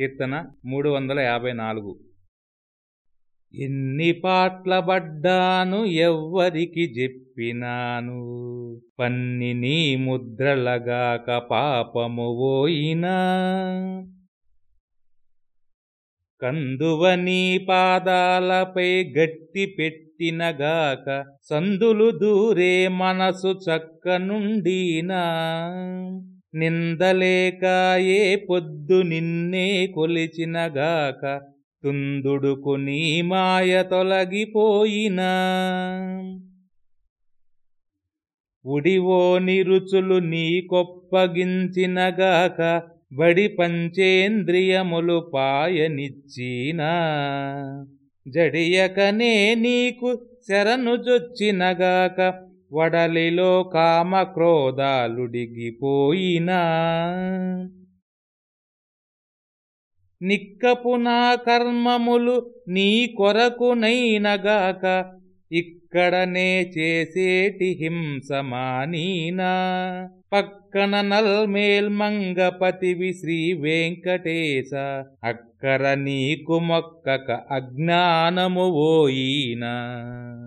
కీర్తన మూడు వందల యాభై నాలుగు ఎన్ని పాట్ల పడ్డాను ఎవ్వరికి చెప్పినాను. పన్ని నీ ముద్రలగాక పాపము పోయినా. కందువ నీ పాదాలపై గట్టి పెట్టినగాక సందులు దూరే మనసు చక్క నుండినా నిందలేక ఏ పొద్దు నిన్నే కొలిచినగాక తుందుడుకు నీ మాయ తొలగిపోయినా. ఉడివో నిరుచులు నీ కొప్పగించినగాక బడి పంచేంద్రియములు పాయనిచ్చినా. జడియకనే నీకు శరణుజొచ్చినగాక వడలిలో కామక్రోధాలుడిగిపోయినా నిక్కపు నా కర్మములు నీ కొరకునైనగాక ఇక్కడనే చేసేటి హింసమానీనా పక్కన నల్మేల్మంగపతివి శ్రీ వెంకటేశ అక్కర నీకు మొక్కక అజ్ఞానము ఓయినా.